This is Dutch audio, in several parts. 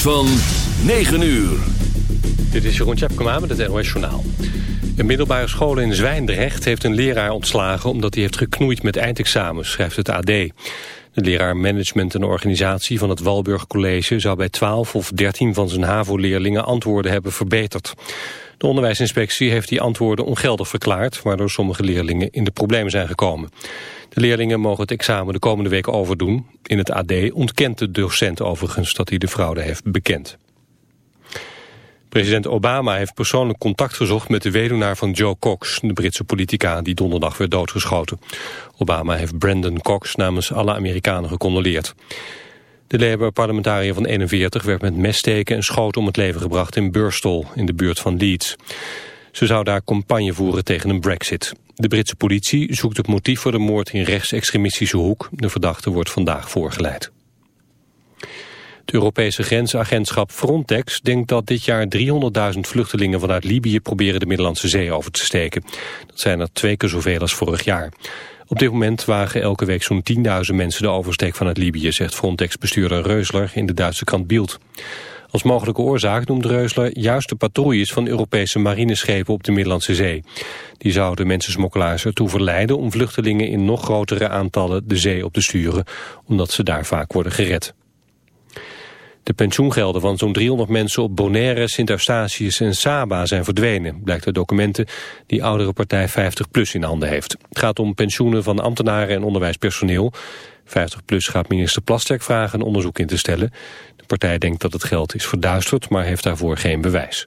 Van 9 uur. Dit is Jeroen Tjepkema met het NOS Journaal. Een middelbare school in Zwijndrecht heeft een leraar ontslagen... omdat hij heeft geknoeid met eindexamens, schrijft het AD. De leraar management en organisatie van het Walburg College... zou bij 12 of 13 van zijn HAVO-leerlingen antwoorden hebben verbeterd. De onderwijsinspectie heeft die antwoorden ongeldig verklaard... waardoor sommige leerlingen in de problemen zijn gekomen. De leerlingen mogen het examen de komende week overdoen. In het AD ontkent de docent overigens dat hij de fraude heeft bekend. President Obama heeft persoonlijk contact gezocht met de weduwnaar van Joe Cox, de Britse politica die donderdag werd doodgeschoten. Obama heeft Brandon Cox namens alle Amerikanen gecondoleerd. De Labour-parlementariër van 41 werd met messteken en schoten om het leven gebracht in Burstall, in de buurt van Leeds. Ze zou daar campagne voeren tegen een brexit. De Britse politie zoekt het motief voor de moord in rechtsextremistische hoek. De verdachte wordt vandaag voorgeleid. Het Europese grensagentschap Frontex denkt dat dit jaar 300.000 vluchtelingen vanuit Libië proberen de Middellandse Zee over te steken. Dat zijn er twee keer zoveel als vorig jaar. Op dit moment wagen elke week zo'n 10.000 mensen de oversteek vanuit Libië, zegt Frontex-bestuurder Reusler in de Duitse krant Bild. Als mogelijke oorzaak noemt Reusler juist de patrouilles van Europese marineschepen op de Middellandse Zee. Die zouden mensensmokkelaars ertoe verleiden om vluchtelingen in nog grotere aantallen de zee op te sturen, omdat ze daar vaak worden gered. De pensioengelden van zo'n 300 mensen op Bonaire, Sint-Eustatius en Saba zijn verdwenen, blijkt uit documenten die oudere partij 50PLUS in handen heeft. Het gaat om pensioenen van ambtenaren en onderwijspersoneel. 50PLUS gaat minister Plasterk vragen een onderzoek in te stellen. De partij denkt dat het geld is verduisterd, maar heeft daarvoor geen bewijs.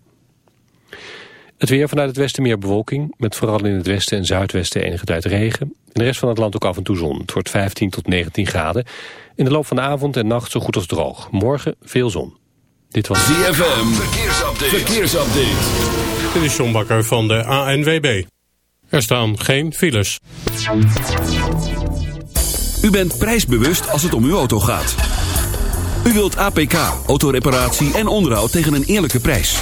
Het weer vanuit het westen meer bewolking, met vooral in het westen en zuidwesten enige tijd regen. In de rest van het land ook af en toe zon. Het wordt 15 tot 19 graden. In de loop van de avond en nacht zo goed als droog. Morgen veel zon. Dit was ZFM. Verkeersupdate. Verkeersupdate. Dit is John Bakker van de ANWB. Er staan geen files. U bent prijsbewust als het om uw auto gaat. U wilt APK, autoreparatie en onderhoud tegen een eerlijke prijs.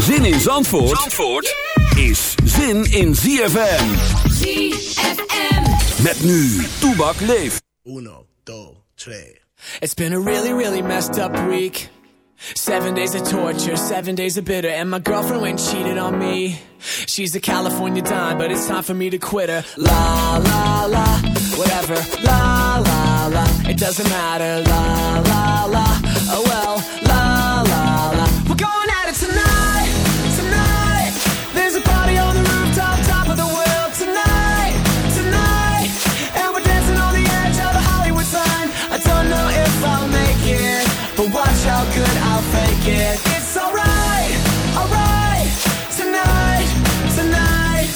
Zin in Zandvoort, Zandvoort is zin in ZFM. ZFM. Met nu, Toebak leeft. Uno, dos, tres. It's been a really, really messed up week. Seven days of torture, seven days of bitter, and my girlfriend went and cheated on me. She's a California dime, but it's time for me to quit her. La, la, la, whatever. La, la, la, it doesn't matter. La, la, la, strange tattoo. Not sure how good I got it, It's alright, alright. Tonight, tonight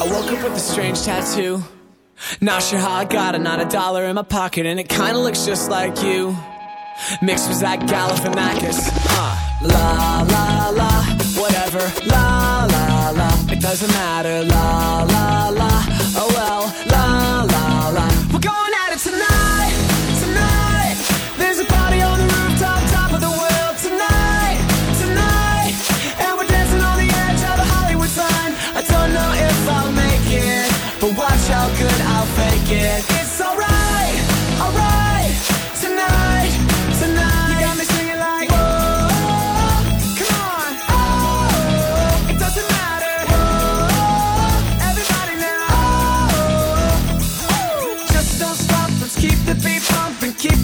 I'm looking for the strange tattoo, Natasha got it, not a dollar in my pocket, and it kinda looks just like you. Mixed with that Galifianakis. Uh, la la la, whatever. La la la, it doesn't matter. La la la, oh well. La la la, we're going at it tonight, tonight. There's a party on the rooftop, top of the world tonight, tonight. And we're dancing on the edge of the Hollywood sign. I don't know if I'll make it, but watch how good I'll fake it.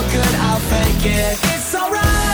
how good I'll fake it. It's alright,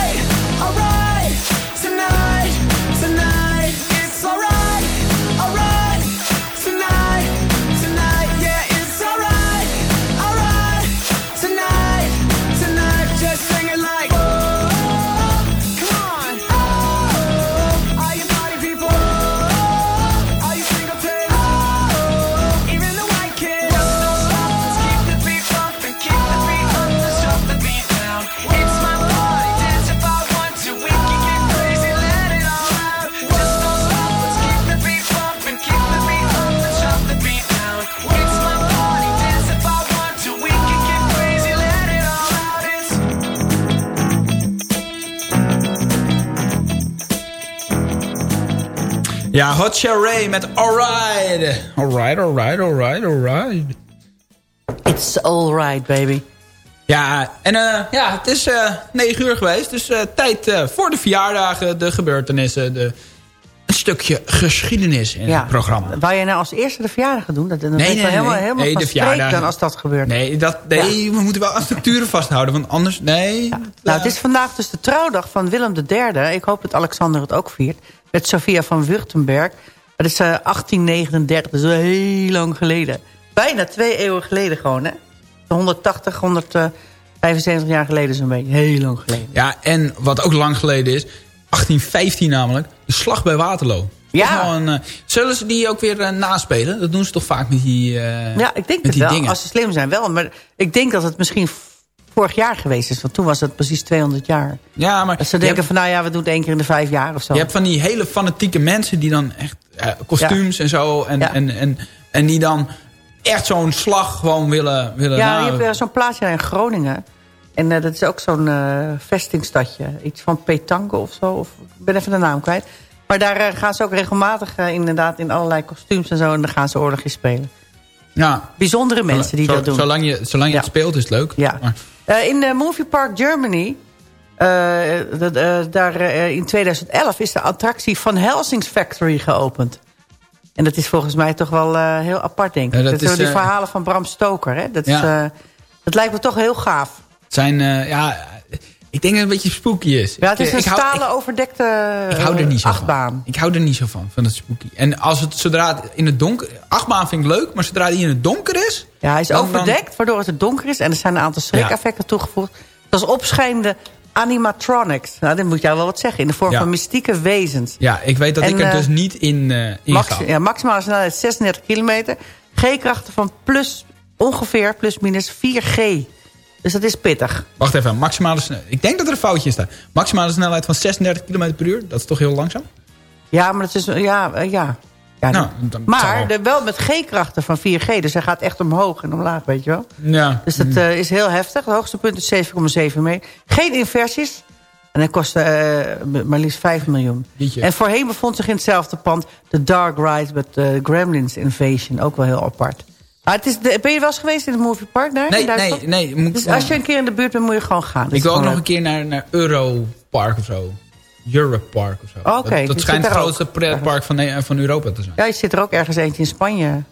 Ja, Hot Ray met Alright. Alright, alright, alright, alright. It's alright, baby. Ja, en eh, ja, het is eh 9 uur geweest. Dus eh, tijd eh, voor de verjaardagen, de gebeurtenissen, de, een stukje geschiedenis in het programma. Wou jij nou als eerste de verjaardag doen? Dat, dan Nee, nee, helemaal, nee. helemaal Nee, van de dan als dat gebeurt. Nee, dat, nee we moeten wel aan structuren vasthouden, want anders... Nee, Nou, het is vandaag dus de trouwdag van Willem III. Ik hoop dat Alexander het ook viert. Met Sophia van Württemberg. Dat is eh, 1839, dat is wel heel lang geleden. Bijna twee eeuwen geleden gewoon, hè? 180, 175 jaar geleden zo'n beetje. Heel lang geleden. Ja, en wat ook lang geleden is... 1815 namelijk, de slag bij Waterloo. Ja. Een, eh, zullen ze die ook weer eh, naspelen? Dat doen ze toch vaak met die eh, Ja, ik denk het die wel. dingen. Als ze slim zijn wel. Maar ik denk dat het misschien vorig jaar geweest is. Want toen was het precies 200 jaar. Ja, maar Dat ze denken hebt- van nou ja, we doen het één keer in de vijf jaar of zo. Je hebt van die hele fanatieke mensen die dan echt eh, kostuums en zo. En, Ja. en, en, en die dan echt zo'n slag gewoon willen, willen Ja, je hebt eh, zo'n plaatsje in Groningen. En eh, dat is ook zo'n vestingstadje. Iets van Petanque of zo. Of, ik ben even de naam kwijt. Maar daar gaan ze ook regelmatig inderdaad in allerlei kostuums en zo. En dan gaan ze oorlogjes spelen. ja, Bijzondere mensen die Zo- dat doen. Zolang je, zolang je Ja. het speelt is het leuk. Ja. Maar- Eh, in de Movie Park Germany, eh, eh, daar, eh, in 2011, is de attractie van Helsing's Factory geopend. En dat is volgens mij toch wel eh, heel apart, denk ik. Dat dat is, zijn die eh, verhalen van Bram Stoker. Hè? Dat, Ja. eh, dat lijkt me toch heel gaaf. Het zijn, eh, ja, ik denk dat het een beetje spooky is. Ja, het is Ik- een ik hou- stalen overdekte Ik hou er niet zo achtbaan. van. Ik hou er niet zo van, van het spooky. En als het zodra het in het donker... Achtbaan vind ik leuk, maar zodra die in het donker is... Ja, hij is dan- overdekt, waardoor het donker is. En er zijn een aantal schrik-effecten toegevoegd. Zoals opschijnende animatronics. Nou, dat moet jou wel wat zeggen. In de vorm Ja. van mystieke wezens. Ja, ik weet dat En, ik er eh, dus niet in, eh in Max, ga. ja, maximale snelheid 36 kilometer. G-krachten van plus, ongeveer plus minus 4G. Dus dat is pittig. Wacht even, maximale snelheid. Ik denk dat er een foutje in staat. Maximale snelheid van 36 km per uur. Dat is toch heel langzaam? Ja, maar het is... Ja, eh, ja. ja Nou, nee. dan- maar wel. wel met G-krachten van 4G. Dus hij gaat echt omhoog en omlaag, weet je wel. Ja. Dus dat eh, is heel heftig. Het hoogste punt is 7,7 meter. Geen inversies. En dat kostte eh, maar liefst 5 miljoen. En voorheen bevond zich in hetzelfde pand... de Dark Ride met de Gremlins Invasion. Ook wel heel apart. Maar het is, de- ben je wel eens geweest in het Movie Park daar? Nee, nee, nee. Moet, Dus als je een keer in de buurt bent, moet je gewoon gaan. Ik wil ook nog een keer naar, naar Europark of zo. Europe Park of zo. Oh. Dat, schijnt het grootste pretpark van, van Europa te zijn. Ja, je zit er ook ergens eentje in Spanje.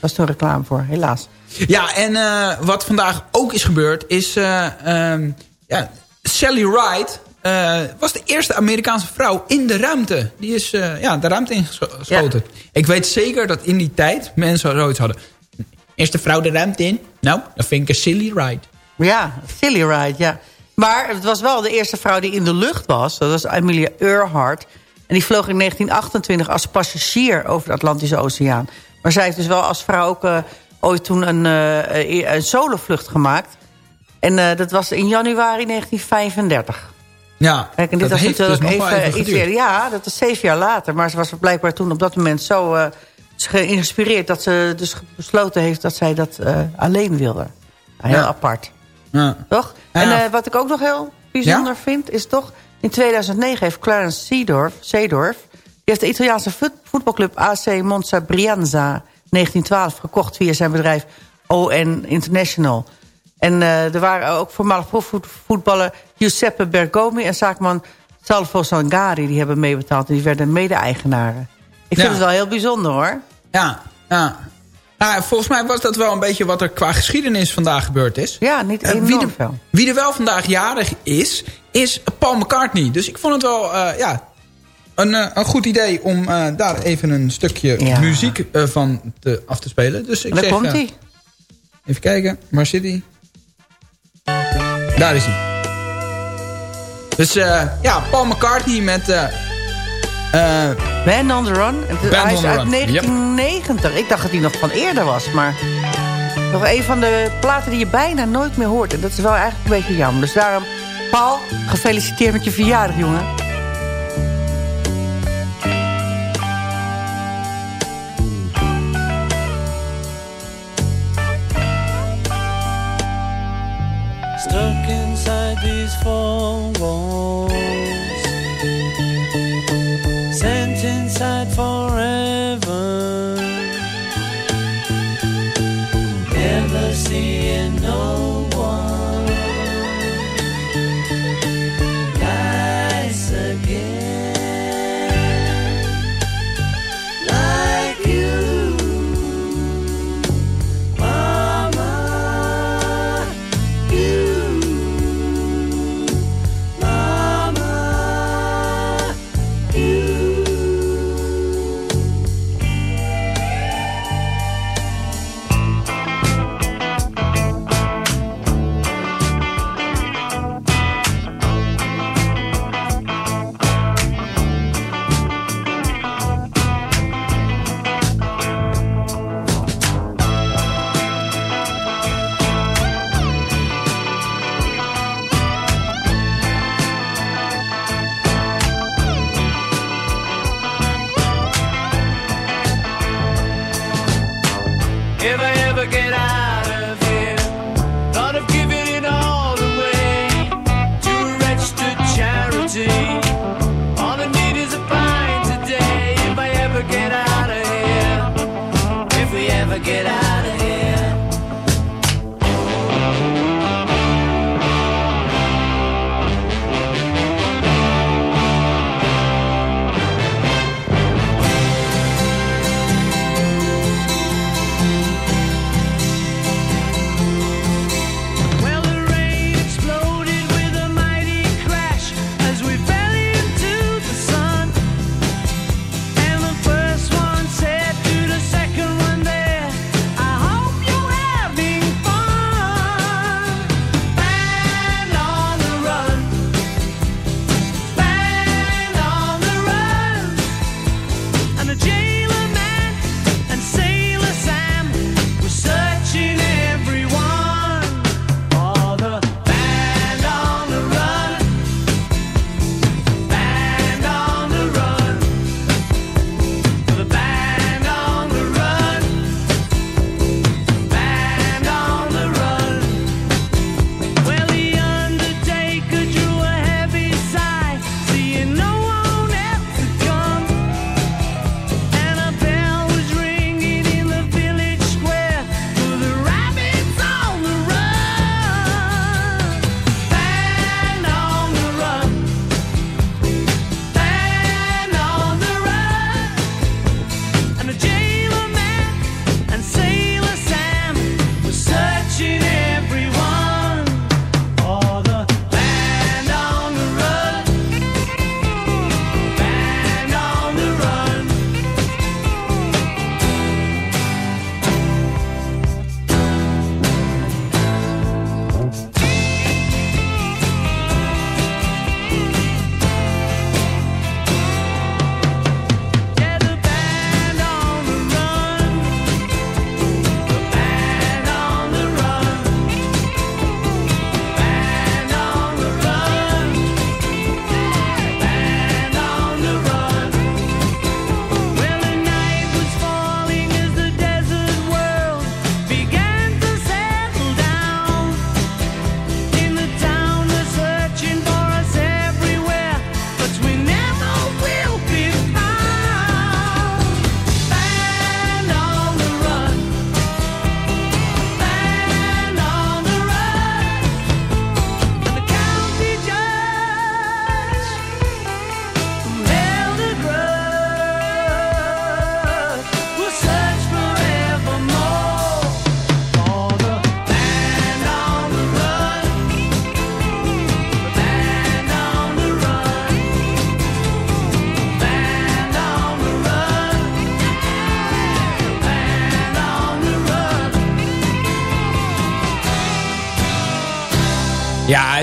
Dat is toen reclame voor, helaas. Ja, en eh, wat vandaag ook is gebeurd is... eh, ehm, ja, Sally Ride eh, was de eerste Amerikaanse vrouw in de ruimte. Die is ja, de ruimte ingeschoten. Ik weet zeker dat in die tijd mensen zoiets hadden. Eerste vrouw de ruimte in? Nou, dan vind ik een silly ride. Ja, Silly Ride, ja. Maar het was wel de eerste vrouw die in de lucht was. Dat was Amelia Earhart. En die vloog in 1928 als passagier over de Atlantische Oceaan. Maar zij heeft dus wel als vrouw ook eh, ooit toen een, eh, een solovlucht gemaakt. En dat was in januari 1935. Ja, Kijk, en dit dat was dus natuurlijk wel even iets eerder. Ja, dat is zeven jaar later. Maar ze was blijkbaar toen op dat moment zo eh, geïnspireerd... dat ze dus besloten heeft dat zij dat eh, alleen wilde. Heel Ja. apart. Ja. Toch? Ja. En eh, wat ik ook nog heel bijzonder vind, is toch... in 2009 heeft Clarence Seedorf, Seedorf... die heeft de Italiaanse voet- voetbalclub AC Monza Brianza 1912 gekocht via zijn bedrijf ON International. En eh, er waren ook voormalig profvoetballer Giuseppe Bergomi... en zaakman Salvo Sangari, die hebben meebetaald... en die werden mede-eigenaren. Ik vind het wel heel bijzonder, hoor. Ja, ja. Nou, volgens mij was dat wel een beetje wat er qua geschiedenis vandaag gebeurd is. Ja, niet Eh, enorm wie, er, veel. wie er wel vandaag jarig is, is Paul McCartney. Dus ik vond het wel eh, ja, een, eh, een goed idee om daar even een stukje Ja. muziek van te, af te spelen. Dus ik daar zeg, komt hij. even kijken, waar zit hij? Daar is hij. Dus ja, Paul McCartney met... eh, eh, Band on the Run. Band hij is the uit Run, 1990. Ik dacht dat hij nog van eerder was, maar... Nog een van de platen die je bijna nooit meer hoort. En dat is wel eigenlijk een beetje jammer. Dus daarom, Paul, gefeliciteerd met je verjaardag, jongen.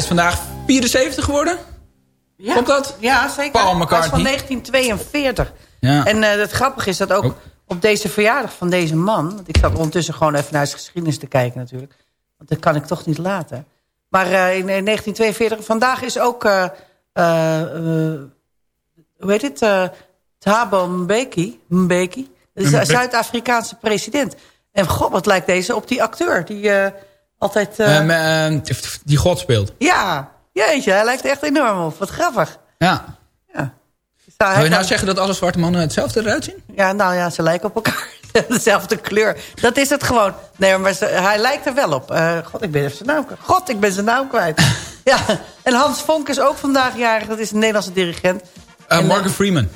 Is vandaag 74 geworden. Ja. Klopt dat? Ja, zeker. Paul Hij is van 1942. Ja. En eh, het grappige is dat ook Oh. op deze verjaardag van deze man... want ik zat ondertussen gewoon even naar zijn geschiedenis te kijken natuurlijk. Want dat kan ik toch niet laten. Maar eh, in, eh, 1942, vandaag is ook... eh, eh, eh, hoe heet het? eh Thabo Mbeki. Mbeki. Zuid-Afrikaanse president. En god, wat lijkt deze op die acteur... die eh, altijd... eh, Eh, eh, die God speelt. ja, jeetje, hij lijkt echt enorm op. Wat grappig. Ja. Ja. Wil je nou zeggen dat alle zwarte mannen hetzelfde eruit zien? Ja, nou ja, ze lijken op elkaar. Dezelfde kleur. Dat is het gewoon. Nee, maar ze- hij lijkt er wel op. God, ik ben even zijn naam kwijt. God, ik ben zijn naam kwijt. ja, en Hans Vonk is ook vandaag jarig. Dat is een Nederlandse dirigent. En, Morgan Freeman.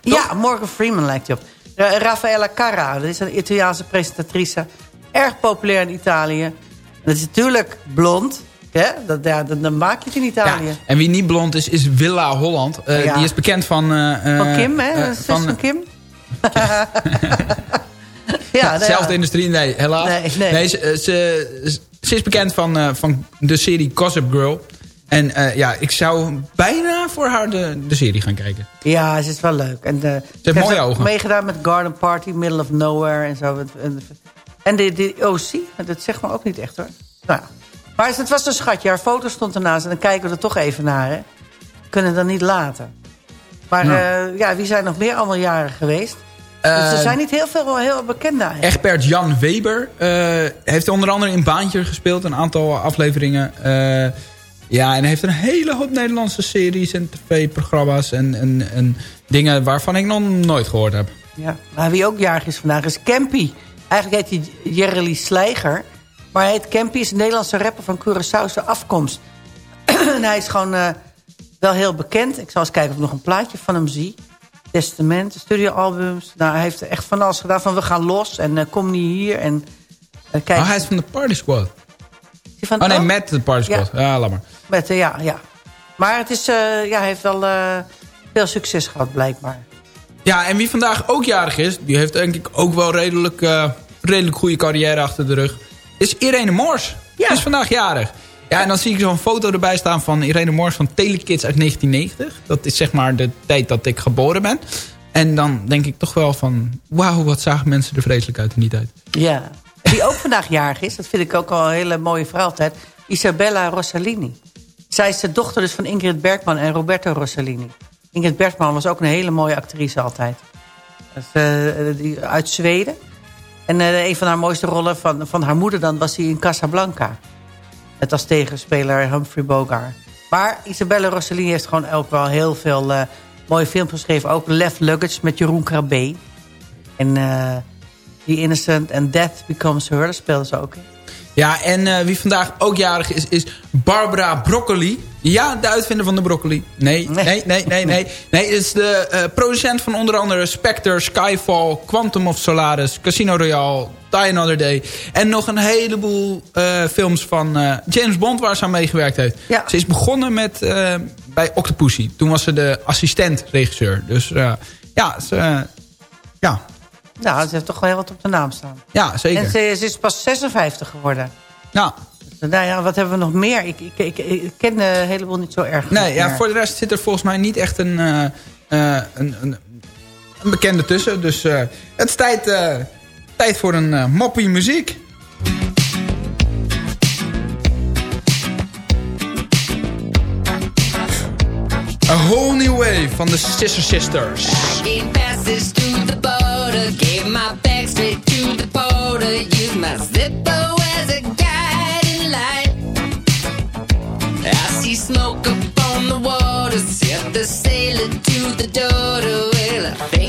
Ja, Morgan Freeman lijkt hij op. Ra- Raffaella Carrà, dat is een Italiaanse presentatrice. Erg populair in Italië. Dat is natuurlijk blond. Hè? Dat, ja, dan, dan maak je het in Italië. Ja. En wie niet blond is, is Willa Holland. Eh, Ja. Die is bekend van... eh, eh, Van Kim, hè? van, Kim. ja, nou. Zelfde industrie, nee, helaas. Nee, nee. ze, ze, ze is bekend van, van de serie Gossip Girl. En ja, ik zou bijna voor haar de, de serie gaan kijken. Ja, ze is wel leuk. En de, ze heeft mooie ogen. meegedaan met Garden Party, Middle of Nowhere en zo. En, en de, de OC, dat zegt me ook niet echt hoor. Nou, ja. maar het was een schatje. Haar foto stond ernaast en dan kijken we er toch even naar. Hè. Kunnen dan niet laten. Maar Ja. ja. ja, wie zijn nog meer allemaal jaren geweest? Dus er Eh, zijn niet heel veel heel bekende eigenlijk. Egbert Jan Weber eh, heeft onder andere in Baantje gespeeld. Een aantal afleveringen. Eh, ja, en heeft een hele hoop Nederlandse series en tv-programma's. En, en, en dingen waarvan ik nog nooit gehoord heb. Ja. Maar wie ook jarig is vandaag is Campy. Eigenlijk heet hij Jerry Slijger. Maar hij heet Campy, is een Nederlandse rapper van Curaçaose afkomst. en hij is gewoon eh, wel heel bekend. Ik zal eens kijken of ik nog een plaatje van hem zie. Testament, studioalbums. Nou, hij heeft echt van alles gedaan. Van we gaan los en eh, kom niet hier. En, eh, kijk, Oh, hij is van de Party Squad. Van, Oh nee, oh, met de Party Squad. Ja, laat maar. met, ja, ja. Maar het is, ja, hij heeft wel veel succes gehad, blijkbaar. Ja, en wie vandaag ook jarig is... die heeft denk ik ook wel redelijk, eh, redelijk goede carrière achter de rug... is Irene Moors. Ja. Die is vandaag jarig. Ja, en dan zie ik zo'n foto erbij staan van Irene Moors van Telekids uit 1990. Dat is zeg maar de tijd dat ik geboren ben. En dan denk ik toch wel van... wauw, wat zagen mensen er vreselijk uit in die tijd. Ja. Die ook vandaag jarig is, dat vind ik ook al een hele mooie altijd. Isabella Rossellini. Zij is de dochter dus van Ingrid Bergman en Roberto Rossellini. Ingrid Bergman was ook een hele mooie actrice altijd. Dat is, eh, die, uit Zweden. En eh, een van haar mooiste rollen van, van haar moeder dan was hij in Casablanca. Het als tegenspeler Humphrey Bogart. Maar Isabella Rossellini heeft gewoon ook wel heel veel eh, mooie films geschreven. Ook Left Luggage met Jeroen Krabbe. En eh The Innocent and Death Becomes Her, daar speelde ze ook in. Ja, en eh, wie vandaag ook jarig is, is Barbara Broccoli. Ja, de uitvinder van de broccoli. Nee, Nee. nee, nee, nee, nee. Is de eh, producent van onder andere Spectre, Skyfall, Quantum of Solaris, Casino Royale, Die Another Day. En nog een heleboel eh, films van James Bond waar ze aan meegewerkt heeft. Ja. Ze is begonnen met, bij Octopussy. Toen was ze de assistent-regisseur. Dus ja, ze, ja, Nou, ze heeft toch wel heel wat op de naam staan. ja, zeker. En ze, ze is pas 56 geworden. ja. Dus, nou ja, wat hebben we nog meer? Ik, ik, ik, ik ken de heleboel niet zo erg. Nee, ja, meer. voor de rest zit er volgens mij niet echt een, eh, eh, een, een, een bekende tussen. Dus eh, het is tijd, eh, tijd voor een moppie muziek. A Whole New Way van de Sister Sisters. Border, gave my back straight to the border, used my zipper as a guiding light. I see smoke up on the water, set the sailor to the daughter. Well, I think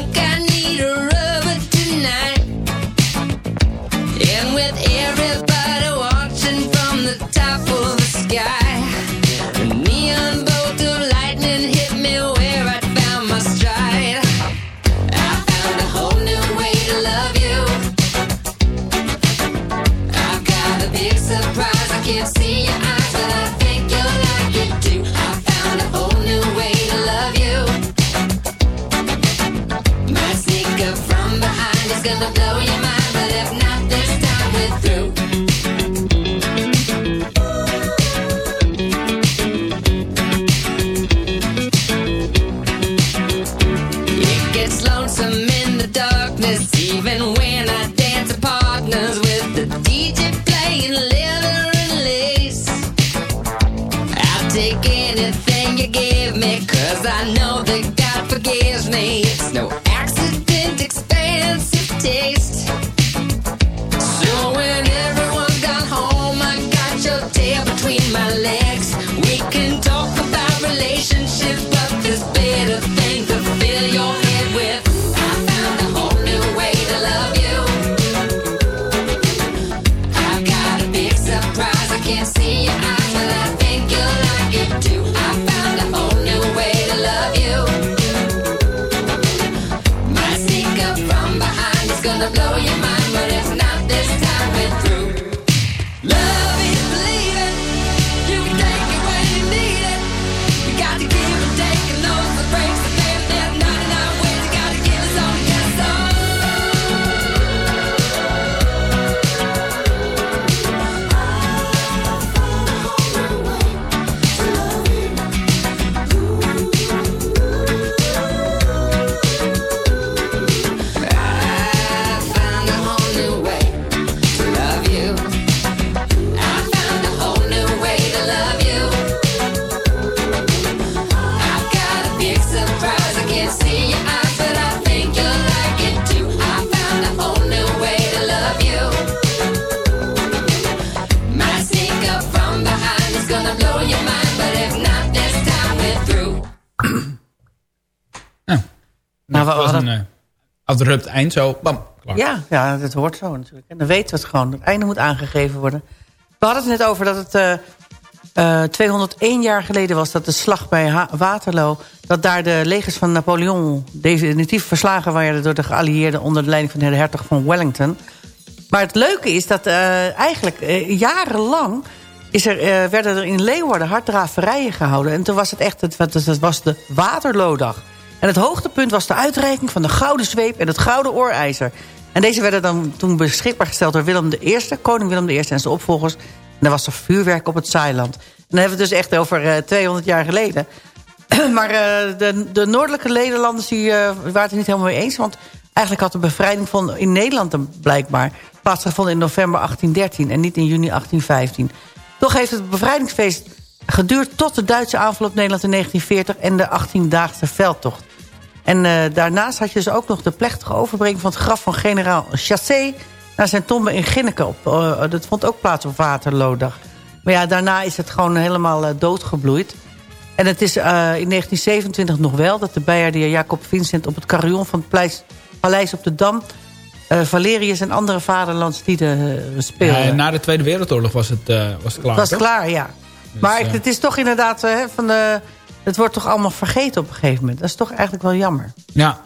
abrupt eind zo. Bam, klaar. Ja, ja, dat hoort zo natuurlijk. En dan weten we het gewoon. Het einde moet aangegeven worden. We hadden het net over dat het eh, eh, 201 jaar geleden was... dat de slag bij Ha- Waterloo... dat daar de legers van Napoleon definitief verslagen waren... door de geallieerden onder de leiding van de hertog van Wellington. Maar het leuke is dat eh, eigenlijk eh, jarenlang... Is er, eh, werden er in Leeuwarden harddraverijen gehouden. En toen was het echt, het, het, het was de Waterloodag. En het hoogtepunt was de uitreiking van de Gouden Zweep en het Gouden Oorijzer. En deze werden dan toen beschikbaar gesteld door Willem I, koning Willem I en zijn opvolgers. En er was er vuurwerk op het Zeiland. En dan hebben we het dus echt over eh, 200 jaar geleden. maar eh, de, de noordelijke Nederlanders die, eh, waren het niet helemaal mee eens. Want eigenlijk had de bevrijding van, in Nederland dan blijkbaar plaatsgevonden in november 1813 en niet in juni 1815. Toch heeft het bevrijdingsfeest geduurd tot de Duitse aanval op Nederland in 1940 en de 18-daagse veldtocht. En eh, daarnaast had je dus ook nog de plechtige overbrenging van het graf van generaal Chassé naar zijn tombe in Ginneke. Op, eh, dat vond ook plaats op Waterloodag. Maar ja, daarna is het gewoon helemaal eh, doodgebloeid. En het is in 1927 nog wel dat de Bejaardier Jacob Vincent... op het carillon van het Pleis- Paleis op de Dam... Valerius en andere vaderlandslieden speelden. Ja, na de Tweede Wereldoorlog was het, was het klaar. Het was toch? klaar, ja. Maar eh, het is toch inderdaad... eh, van de, het wordt toch allemaal vergeten op een gegeven moment. Dat is toch eigenlijk wel jammer. Ja.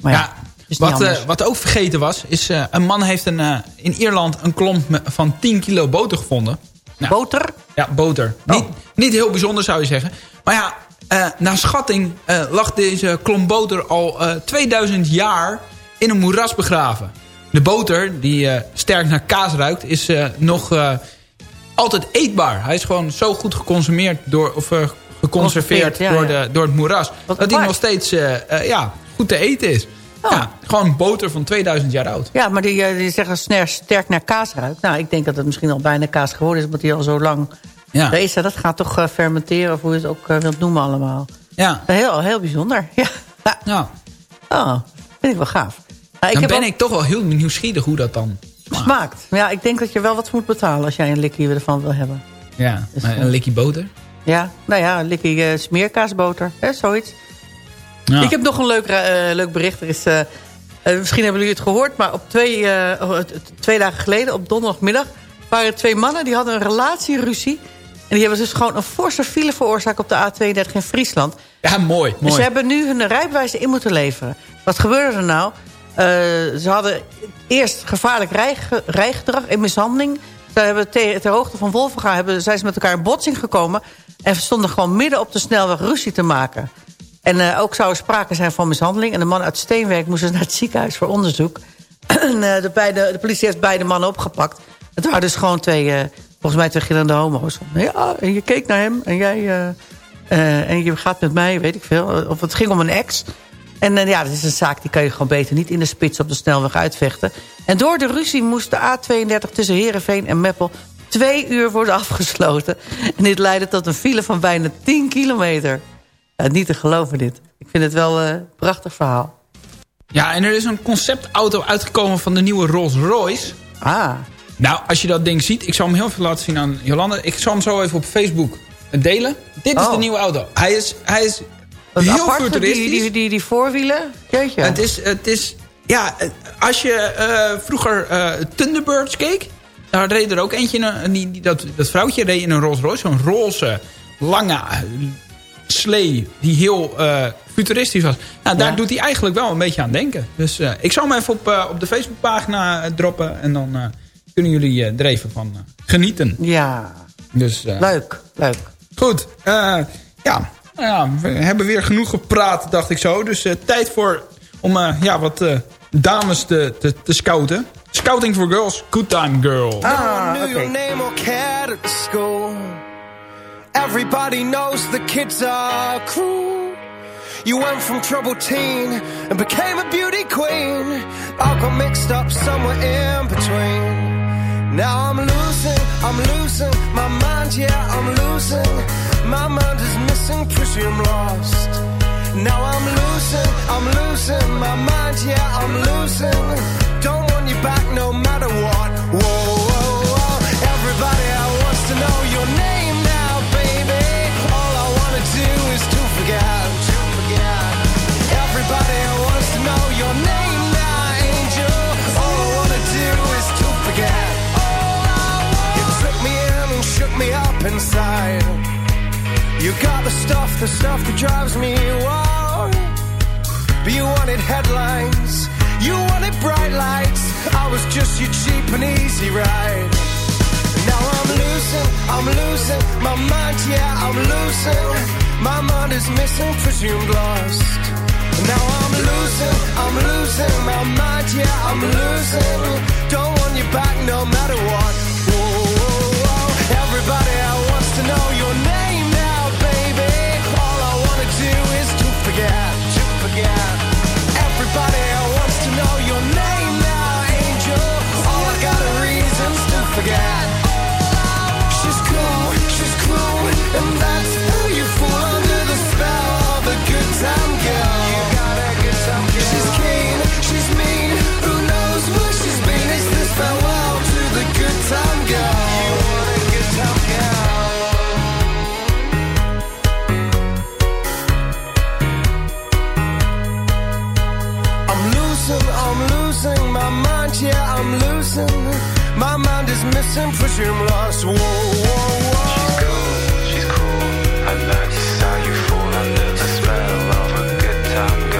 Maar ja, ja, wat, eh, wat ook vergeten was, is een man heeft een, in Ierland een klomp van 10 kilo boter gevonden. Nou, Boter? Ja, boter. Oh. Niet, niet heel bijzonder zou je zeggen. Maar ja, naar schatting lag deze klomp boter al eh, 2000 jaar in een moeras begraven. De boter, die sterk naar kaas ruikt, is nog altijd eetbaar. Hij is gewoon zo goed geconsumeerd door, of eh, geconserveerd ja, door. De, door het moeras. Wat dat hij nog steeds eh, eh, ja, goed te eten is. Oh. Ja, gewoon boter van 2000 jaar oud. Ja, maar die, die zeggen sterk naar kaas ruikt. Nou, ik denk dat het misschien al bijna kaas geworden is... omdat hij al zo lang Ja. is. Dat gaat toch fermenteren, of hoe je het ook wilt noemen allemaal. Ja. Heel, heel bijzonder. Ja. Ja. Oh, vind ik wel gaaf. Nou, ik Dan ben ook ik toch wel heel nieuwsgierig hoe dat dan smaakt. Maar ja, ik denk dat je wel wat moet betalen... als jij een likkie ervan wil hebben. Ja, Dus, een likkie boter. Ja, nou ja, een likkie eh, smeerkaasboter. Hè, zoiets. Ja. Ik heb nog een leuk, eh, leuk bericht. Er is, eh, misschien hebben jullie het gehoord, maar op twee, oh, twee dagen geleden, op donderdagmiddag, waren twee mannen die hadden een relatieruzie. En die hebben dus gewoon een forse file veroorzaakt op de A32 in Friesland. Ja, mooi. Dus mooi. ze hebben nu hun rijbewijzen in moeten leveren. Wat gebeurde er nou? Eh, ze hadden eerst gevaarlijk rijge- rijgedrag en mishandeling. Ze hebben ter, ter hoogte van Wolvenga hebben, zijn ze met elkaar in botsing gekomen... en stonden gewoon midden op de snelweg ruzie te maken. En eh, ook zou er sprake zijn van mishandeling. En de man uit Steenwerk moest dus naar het ziekenhuis voor onderzoek. en eh, de, beide, de politie heeft beide mannen opgepakt. Het waren dus gewoon twee, volgens mij twee gillende homo's. Ja, en je keek naar hem en jij... en je gaat met mij, weet ik veel. Of het ging om een ex. En eh, ja, dat is een zaak die kan je gewoon beter niet in de spits op de snelweg uitvechten. En door de ruzie moest de A32 tussen Heerenveen en Meppel twee uur worden afgesloten. En dit leidde tot een file van bijna 10 kilometer. Ja, niet te geloven dit. Ik vind het wel eh, een prachtig verhaal. Ja, en er is een conceptauto uitgekomen van de nieuwe Rolls Royce. Ah, Nou, als je dat ding ziet, ik zal hem heel veel laten zien aan Jolanda. Ik zal hem zo even op Facebook delen. Dit is Oh. de nieuwe auto. Hij is, hij is heel apart, die, futuristisch. die, die, die voorwielen. Jeetje. Het is, het is, ja, als je eh, vroeger eh, Thunderbirds keek, daar reed er ook eentje, in een, die, die- dat, dat vrouwtje reed in een Rolls Royce, zo'n roze, lange slee die heel eh, futuristisch was. Nou, daar Ja. doet hij eigenlijk wel een beetje aan denken. Dus ik zal hem even op, op de Facebookpagina droppen en dan kunnen jullie er even van genieten. Ja, Dus, leuk, leuk. Goed, ja. Nou ja, we hebben weer genoeg gepraat, dacht ik zo. Dus eh, tijd voor om eh, ja, wat eh, dames te, te, te scouten. Scouting for Girls, Good Time Girl. Ah, knew your name or cared at school. Everybody knows the kids are cruel. You went from troubled teen and became a beauty queen. All got mixed up somewhere in between. Now I'm losing, I'm losing my mind, yeah, I'm losing. My mind is missing, presume lost. Now I'm losing, I'm losing my mind, yeah, I'm losing. Don't want you back no matter what. Whoa, inside. You got the stuff, the stuff that drives me wild. But you wanted headlines, you wanted bright lights. I was just your cheap and easy ride. Now I'm losing, I'm losing my mind, yeah, I'm losing. My mind is missing, presumed lost. Now I'm losing, I'm losing my mind, yeah, I'm losing. Don't want you back no matter what. Whoa. Everybody wants to know your name now, baby. All I wanna do is to forget, to forget. Everybody wants to know your name now, angel. All I got are reasons to forget. She's cool, she's cool, and that's losing my mind, yeah, I'm losing. My mind is missing, presume lost. Whoa, whoa, whoa. She's cool. she's cool, I like to saw you fall under the spell of a good time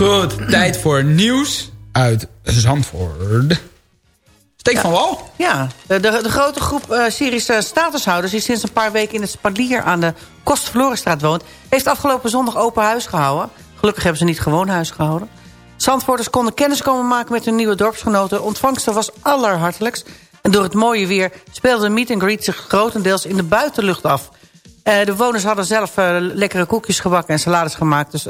Goed, tijd voor nieuws uit Zandvoort. Steek van wal. Ja, de, de, de grote groep eh, Syrische statushouders... die sinds een paar weken in het Spalier aan de Kostverlorenstraat woont... heeft afgelopen zondag open huis gehouden. Gelukkig hebben ze niet gewoon huis gehouden. Zandvoorters konden kennis komen maken met hun nieuwe dorpsgenoten. De ontvangst was allerhartelijkst. En door het mooie weer speelde de meet and greet zich grotendeels in de buitenlucht af. Eh, de bewoners hadden zelf eh, lekkere koekjes gebakken en salades gemaakt. Dus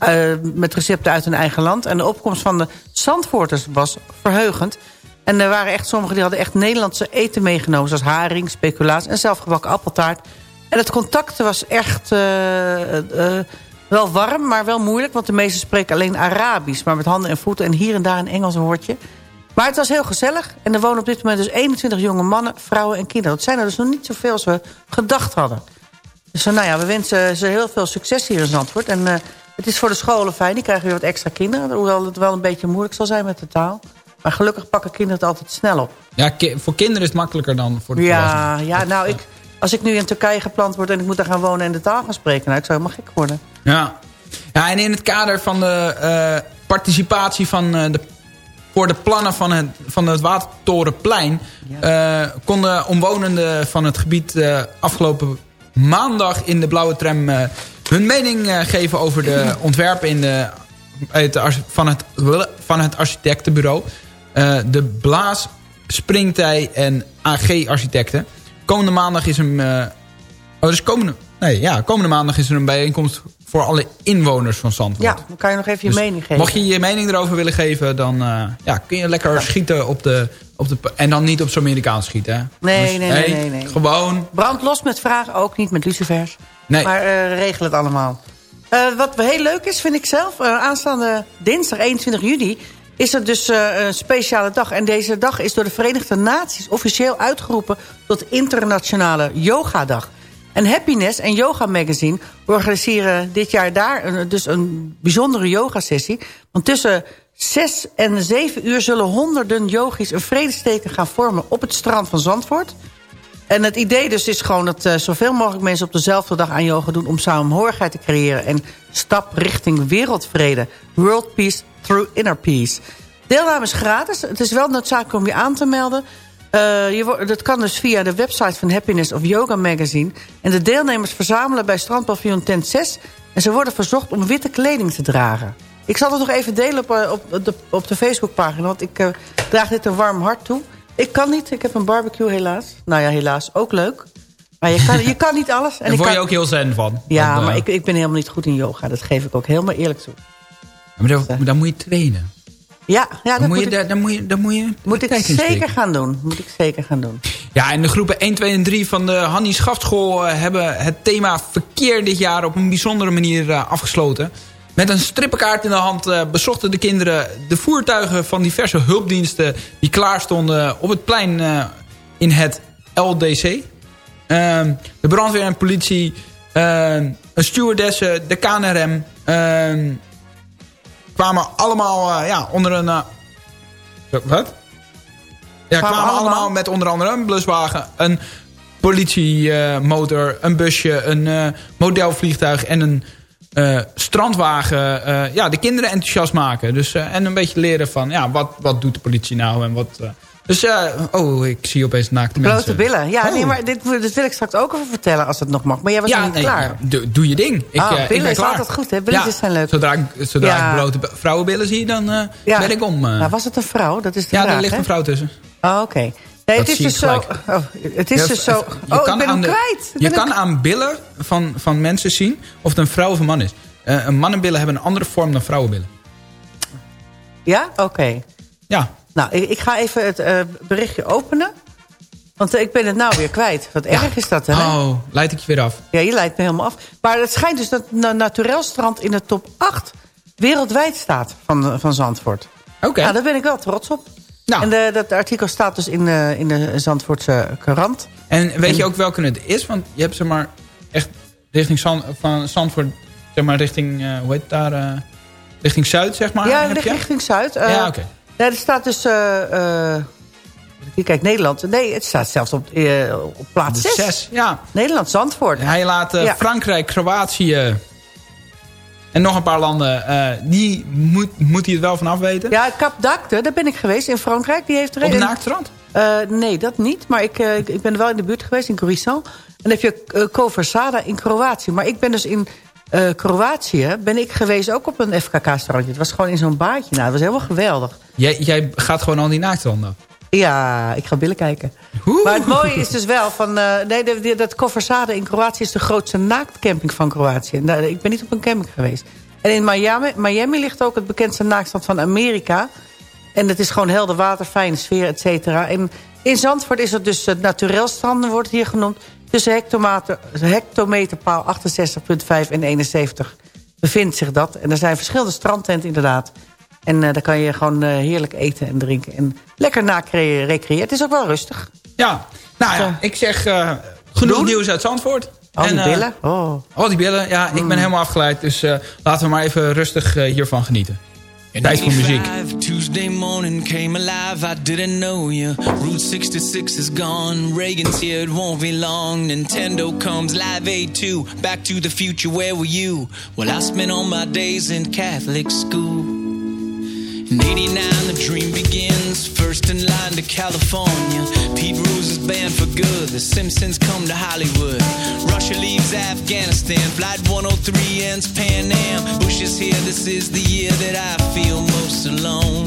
eh, met recepten uit hun eigen land. En de opkomst van de Zandvoorters was verheugend. En er waren echt sommigen die hadden echt Nederlandse eten meegenomen... zoals haring, speculaas en zelfgebakken appeltaart. En het contact was echt... eh, eh, Wel warm, maar wel moeilijk, want de meesten spreken alleen Arabisch. Maar met handen en voeten en hier en daar een Engels woordje. Maar het was heel gezellig. En er wonen op dit moment dus 21 jonge mannen, vrouwen en kinderen. Dat zijn er dus nog niet zoveel als we gedacht hadden. Dus nou ja, we wensen ze heel veel succes hier in Zandvoort. En het is voor de scholen fijn, die krijgen weer wat extra kinderen. Hoewel het wel een beetje moeilijk zal zijn met de taal. Maar gelukkig pakken kinderen het altijd snel op. Ja, ki- voor kinderen is het makkelijker dan voor de Ja, volwassenen. ja nou, ik, als ik nu in Turkije geplant word en ik moet daar gaan wonen en de taal gaan spreken... nou, ik zou helemaal gek worden. Ja. ja, en in het kader van de eh, participatie van eh, de, voor de plannen van het, van het Watertorenplein... eh, konden omwonenden van het gebied afgelopen maandag in de blauwe tram... hun mening eh, geven over de ontwerpen in de, arch- van, het, van het architectenbureau. Eh, de Blaas, Springtij en AG Architecten. Komende maandag is een... eh, oh, dus komende, nee, ja, komende maandag is er een bijeenkomst voor alle inwoners van Zandvoort. Ja, dan kan je nog even je Dus mening geven. Mocht je je mening erover willen geven, dan ja, kun je lekker schieten op de, op de... En dan niet op zo'n Amerikaans schieten, hè? Nee, Dus, nee, nee, nee, nee. Gewoon... Brand los met vragen, ook niet met lucifers. Nee. Maar eh, regel het allemaal. Eh, wat heel leuk is, vind ik zelf... eh, aanstaande dinsdag 21 juni is er dus een speciale dag. En deze dag is door de Verenigde Naties officieel uitgeroepen... tot Internationale Yogadag. En Happiness en Yoga Magazine organiseren dit jaar daar een, dus een bijzondere yogasessie. Want tussen 6 en 7 uur zullen honderden yogis een vredesteken gaan vormen... op het strand van Zandvoort... En het idee dus is gewoon dat eh, zoveel mogelijk mensen op dezelfde dag aan yoga doen... om saamhorigheid te creëren en stap richting wereldvrede. World peace through inner peace. Deelname is gratis. Het is wel noodzakelijk om je aan te melden. Eh, je, dat kan dus via de website van Happiness of Yoga Magazine. En de deelnemers verzamelen bij strandpavillon tent 6... en ze worden verzocht om witte kleding te dragen. Ik zal het nog even delen op, eh, op, de, op de Facebookpagina... want ik draag dit een warm hart toe... Ik kan niet, ik heb een barbecue helaas. Nou ja, helaas, ook leuk. Maar je kan, je kan niet alles. En daar ik word kan, je ook heel zen van. Ja, Want, eh, maar ik, ik ben helemaal niet goed in yoga. Dat geef ik ook helemaal eerlijk toe. maar dan, maar dan moet je trainen. Ja, ja Dan moet je, daar- ik, dan moet je, dan moet je moet ik zeker gaan doen. Moet ik zeker gaan doen. Ja, en de groepen 1, 2 en 3 van de Hannie Schaftschool eh, hebben het thema verkeer dit jaar op een bijzondere manier eh, afgesloten. Met een strippenkaart in de hand eh, bezochten de kinderen de voertuigen van diverse hulpdiensten die klaar stonden op het plein eh, in het LDC. Ehm, de brandweer en politie, ehm, een stewardesse, de KNRM, ehm, kwamen allemaal eh, ja, onder een... wat? Ja, Kwamen allemaal, met onder andere een bluswagen, een politiemotor, een busje, een modelvliegtuig en een eh, strandwagen. eh, ja, de kinderen enthousiast maken. Dus, eh, en een beetje leren van, ja, wat, wat doet de politie nou en wat... dus, oh, ik zie opeens naakte mensen. Blote billen. Ja, Oh. nee, maar dit, dit wil ik straks ook even vertellen als het nog mag. Maar jij was Ja, nog niet nee, klaar. ja, doe, doe je ding. Ik, ik billen is klaar. altijd goed, hè? Billetjes zijn leuk. Zodra ik, zodra Ja. ik blote vrouwenbillen zie, dan Ja. ben ik om. Nou, was het een vrouw? Dat is de ja, vraag, er ligt hè? een vrouw tussen. Oh, oké. Nee, het is dus zo... Oh, het is Ja, dus zo... je Oh, ik ben hem de- kwijt. Je kan aan billen van, van mensen zien of het een vrouw of een man is. Een mannenbillen hebben een andere vorm dan vrouwenbillen. Ja? Oké. Ja, Nou, ik, ik ga even het eh, berichtje openen. Want ik ben het nou weer kwijt. Wat erg is dat, hè? oh, leid ik je weer af. Ja, je leidt me helemaal af. Maar het schijnt dus dat Na Naturel Strand in de top 8 wereldwijd staat van, van Zandvoort. Oké. Nou, daar ben ik wel trots op. Nou. En de, dat artikel staat dus in de, in de Zandvoortse krant. En weet je ook welke het is? Want je hebt zeg maar echt richting Zand, van Zandvoort, zeg maar richting, eh, hoe heet het daar? eh, richting Zuid, zeg maar. ja, je? richting Zuid. Eh, Ja, oké. ja, er staat dus... kijk, Nederland. Nee, het staat zelfs op, op plaats 6. Zes, ja. Nederland, Zandvoort. Hij laat Ja. Frankrijk, Kroatië en nog een paar landen, eh, die moet, moet hij het wel vanaf weten. Ja, Cap d'Acte, daar ben ik geweest in Frankrijk. Die heeft er Op een naaktstrand? Eh, nee, dat niet. Maar ik, eh, ik, ik ben wel in de buurt geweest, in Coruscant. En dan heb je uh, Koversada in Kroatië. Maar ik ben dus in Kroatië ben ik geweest ook op een FKK-strandje. Het was gewoon in zo'n baadje. Nou, dat was helemaal geweldig. Jij, jij gaat gewoon al die naaktstranden af. Ja, ik ga billen kijken. Oeh. Maar het mooie is dus wel van... eh, nee, de, de- dat Koversada in Kroatië is de grootste naaktcamping van Kroatië. Nou, ik ben niet op een camping geweest. En in Miami, Miami ligt ook het bekendste naaktstrand van Amerika. En het is gewoon helder water, fijne sfeer, et cetera. En in Zandvoort is het dus het naturelstranden, wordt hier genoemd. Tussen hectometer, hectometerpaal 68,5 en 71 bevindt zich dat. En er zijn verschillende strandtenten inderdaad. En eh, daar kan je gewoon eh, heerlijk eten en drinken. En lekker na recreëren. Het is ook wel rustig. Ja, nou ja, ik zeg eh, genoeg Doen? nieuws uit Zandvoort. Al die En, eh, billen. Oh. Al die billen, ja, ik ben helemaal afgeleid. Dus eh, laten we maar even rustig hiervan genieten. Tijd voor muziek. 85, Tuesday morning came alive, I didn't know you. Route 66 is gone, Reagan's here, it won't be long. Nintendo comes, Live Aid 2, Back to the Future, where were you? Well, I spent all my days in Catholic school. In 89, the dream begins, first in line to California. Pete Rose is banned for good, the Simpsons come to Hollywood. Russia leaves Afghanistan, Flight 103 ends Pan Am. Bush is here, this is the year that I feel most alone.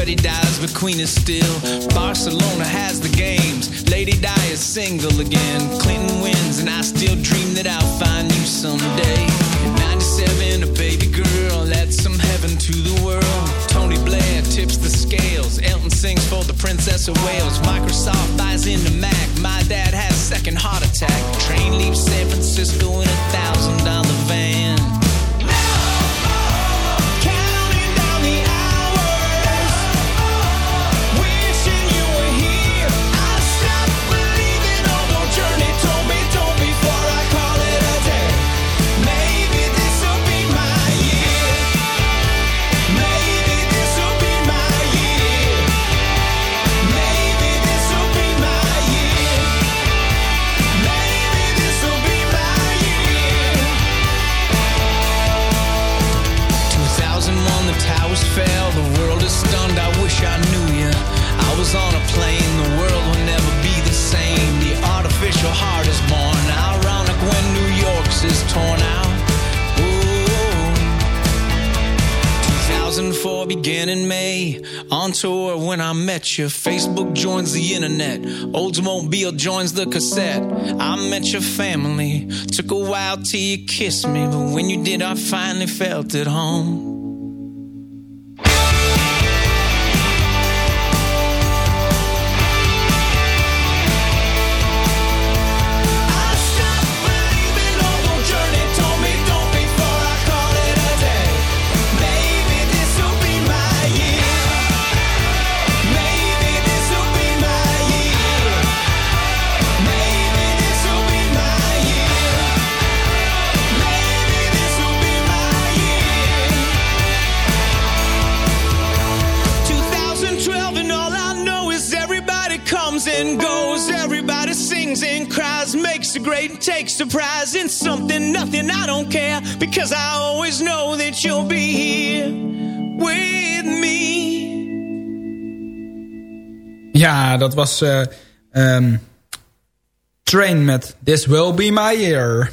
Freddie dies, but Queen is still. Barcelona has the games, Lady Di is single again. Clinton wins, and I still dream that I'll find you someday. In 97, a baby girl adds some heaven to the world. Tony Blair tips the scales, Elton sings for the Princess of Wales. Microsoft buys into Mac, my dad has second heart attack. Train leaves San Francisco when I met you. Facebook joins the internet. Oldsmobile joins the cassette. I met your family. Took a while till you kissed me. But when you did, I finally felt at home. Comes and goes. Everybody sings and cries, makes a great and takes a prize in something, nothing. I don't care because I always know that you'll be here with me. Ja, dat was eh, ehm, Train met This Will Be My Year.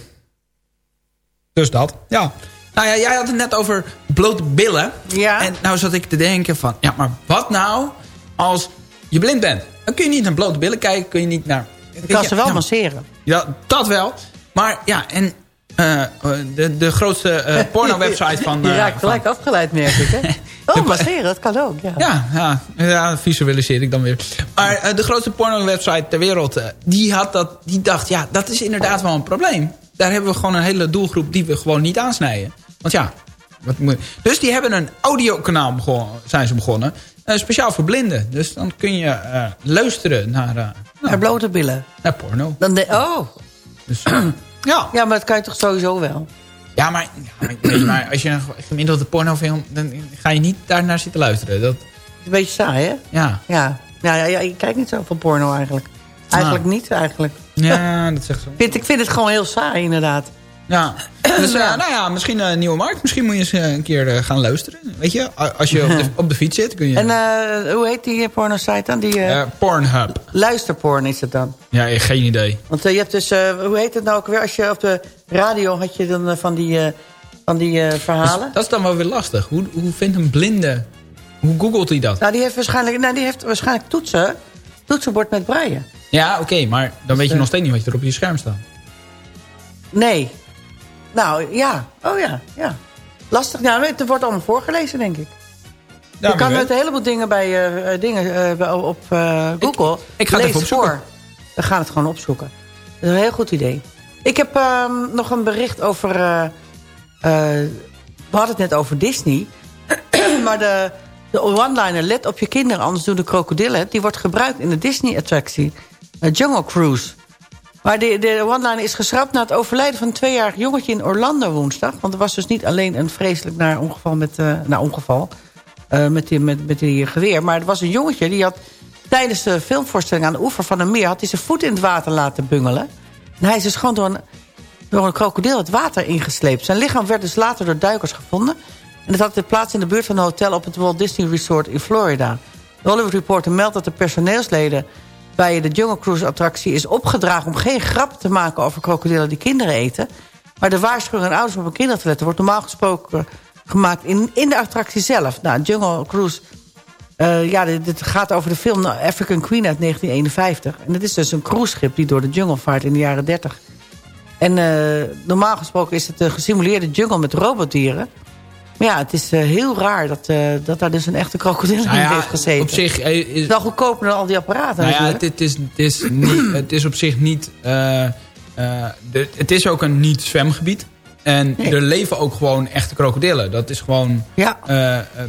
Dus dat, ja. Nou ja, jij had het net over blote billen. Ja. En nou zat ik te denken van... Ja, maar wat nou als je blind bent? Dan kun je niet naar blote billen kijken. Kun je niet naar... Je kan ze wel ja, masseren. Ja, dat wel. Maar ja, en eh, eh, de, de grootste eh, porno-website van... Je van- gelijk afgeleid, merk ik. Hè? Oh, masseren, dat kan ook. Ja. ja, ja, ja, visualiseer ik dan weer. Maar de grootste porno-website ter wereld, die, had dat, die dacht, ja, dat is inderdaad wel een probleem. Daar hebben we gewoon een hele doelgroep die we gewoon niet aansnijden. Want ja, wat moet, dus die hebben een audiokanaal begonnen, zijn ze begonnen. Eh, speciaal voor blinden. Dus dan kun je eh, luisteren naar, eh, nou, Naar blote billen. naar porno. Dan de, oh, Dus, ja. ja, maar dat kan je toch sowieso wel? Ja, maar, ja, maar, als je een gemiddelde pornofilm... dan ga je niet daarnaar zitten luisteren. Dat, Een beetje saai, hè? ja. Ja. Ja, ja, ja, ik kijk niet zoveel porno eigenlijk. Eigenlijk Ah. niet, eigenlijk. ja, dat zegt zo. Ik vind, ik vind het gewoon heel saai, inderdaad. Ja, dus eh, nou ja, misschien een nieuwe markt. Misschien moet je eens eh, een keer eh, gaan luisteren. Weet je, als je op de, op de fiets zit, kun je... En hoe heet die porno-site dan? Die, Eh, Pornhub. luisterporn is het dan. Ja, geen idee. Want je hebt dus, hoe heet het nou ook weer? Als je op de radio had je dan van die, van die verhalen. Dat is dan wel weer lastig. Hoe, hoe vindt een blinde... Hoe googelt hij dat? Nou, die heeft waarschijnlijk, nou, die heeft waarschijnlijk toetsen. Toetsenbord met braille. Ja, oké, maar dan weet je nog steeds niet wat er op je scherm staat. Nee. Nou, ja. Oh ja, ja. Lastig. Ja, het wordt allemaal voorgelezen, denk ik. Ja, je kan met een heleboel dingen bij eh, eh, dingen, bij- op Google. ik ga het even opzoeken. voor. We gaan het gewoon opzoeken. Dat is een heel goed idee. Ik heb ehm, nog een bericht over... we hadden het net over Disney. maar de, de one-liner, let op je kinderen, anders doen de krokodillen... die wordt gebruikt in de Disney-attractie. Jungle Cruise. Maar de, de one-liner is geschrapt na het overlijden van een tweejarig jongetje in Orlando woensdag. Want er was dus niet alleen een vreselijk naar ongeval met... nou, ongeval... eh, met, met, met die geweer. Maar er was een jongetje die had tijdens de filmvoorstelling aan de oever van een meer... had hij zijn voet in het water laten bungelen. En hij is dus gewoon door een, door een krokodil het water ingesleept. Zijn lichaam werd dus later door duikers gevonden. En dat had plaats in de buurt van een hotel op het Walt Disney Resort in Florida. De Hollywood Reporter meldt dat de personeelsleden bij de Jungle Cruise attractie is opgedragen... om geen grap te maken over krokodillen die kinderen eten. Maar de waarschuwing aan ouders om op hun kinderen te letten... wordt normaal gesproken gemaakt in, in de attractie zelf. Nou, Jungle Cruise eh, ja, dit, gaat over de film African Queen uit 1951. En het is dus een cruiseschip die door de jungle vaart in de jaren 30. En eh, normaal gesproken is het een gesimuleerde jungle met robotdieren. Maar ja, het is eh, heel raar dat, eh, dat daar dus een echte krokodil Nou in ja, heeft gezeten. op zich eh, is- is wel goedkoper dan al die apparaten Nou ja, het, het, is, het, is niet, het is op zich niet... de, het is ook een niet zwemgebied. En Nee. er leven ook gewoon echte krokodillen. Dat is gewoon Ja.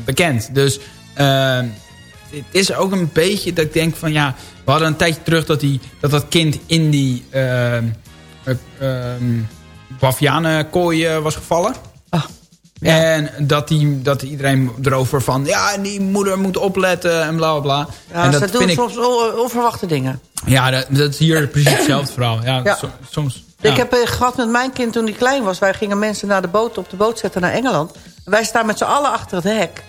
bekend. Dus het is ook een beetje dat ik denk van ja... We hadden een tijdje terug dat die, dat, dat kind in die bavianenkooi eh, was gevallen. En dat, die, dat iedereen erover van... Ja, en die moeder moet opletten en bla bla bla. Ja, en ze dat doen vind ik soms on- onverwachte dingen. ja, dat, dat is hier precies hetzelfde verhaal. Ja, Ja. so- soms. Ik heb eh, gehad met mijn kind toen hij klein was. Wij gingen mensen naar de boot, op de boot zetten naar Engeland. Wij staan met z'n allen achter het hek.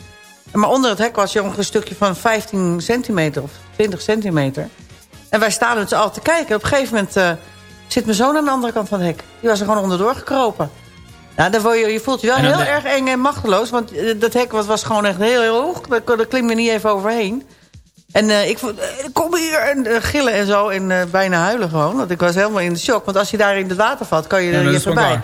Maar onder het hek was je ongeveer een stukje van 15 centimeter of 20 centimeter. En wij staan met z'n allen te kijken. Op een gegeven moment eh, zit mijn zoon aan de andere kant van het hek. Die was er gewoon onderdoor gekropen. Nou, dan word je, je voelt je wel heel de- erg eng en machteloos. Want eh, dat hek was, was gewoon echt heel, heel hoog. Daar, daar klim je niet even overheen. En eh, ik vond, eh, kom hier en gillen en zo. En bijna huilen gewoon. Want ik was helemaal in de shock. Want als je daar in het water valt, kan je Ja, er je gewoon voorbij.